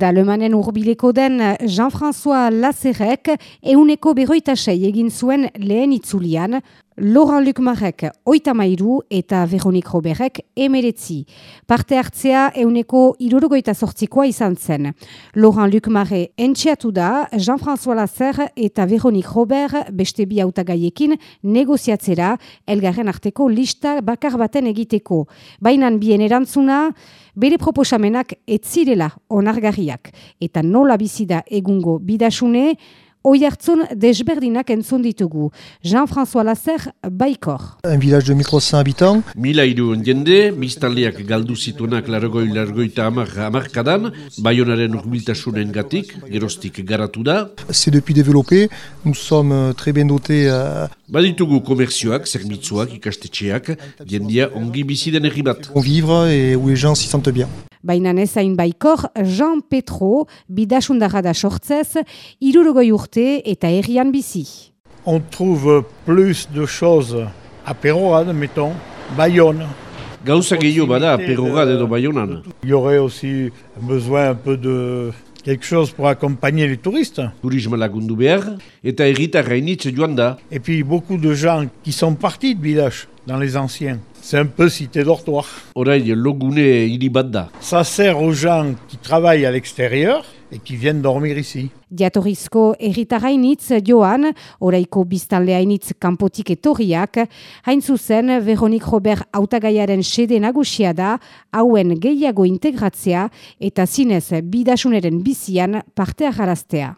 Dalemanen urbileko den Jean-François Lazerek euneko berroita sei egin zuen lehen itzulian, Laurent Luc Marek oita mairu eta Veronik Roberek emeretzi. Parte hartzea euneko irurogoita sortzikoa izan zen. Laurent Luc Mare entxeatu da Jean-François Lazer eta Veronik Robert beste bi autagaiekin negoziatzera elgarren arteko lista bakar baten egiteko. Bainan bien erantzuna, bere proposamenak etzirela onargarriak eta nola bizida egungo bidasune, Oi hartzun desberdinak entzun ditugu. Jean-François Lasser, Baikor. Un village de 1300 habitants. Mila iru jende, biztanleak galdu zituenak largoi largoita amar amarkadan, baionaren urbiltasunen gatik, gerostik garatu da. C'est depuis développé, nous sommes euh, très bien dotés. Euh... Baditugu komerzioak, zerbitzuak, ikastetxeak, jendia ongi bizi den erri bat. Bon vivre et où les gens s'y sentent bien. Baina nezain baikor, Jean Petro, bidasundarra da sortzez, irurogoi urte eta herrian bizi. On trouve plus de choses à Pérorade, mettons, Bayonne. Gauza gehiago bada Pérorade edo Bayonan. Il y aurait aussi besoin un peu de quelque chose pour accompagner les touristes. Turisme lagundu behar, eta erritarra initz joan da. Et puis beaucoup de gens qui sont partis de village dans les anciens. C'est un peu cité dortoir. Orain logune hiri bat da. Ça sert aux gens qui travaillent à l'extérieur et qui viennent dormir ici. Diatorrizko erritarainitz joan, oraiko biztanleainitz kanpotik etorriak, hain zuzen Veronik Robert autagaiaren sede nagusia da, hauen gehiago integratzea eta zinez bidasuneren bizian parte aharaztea.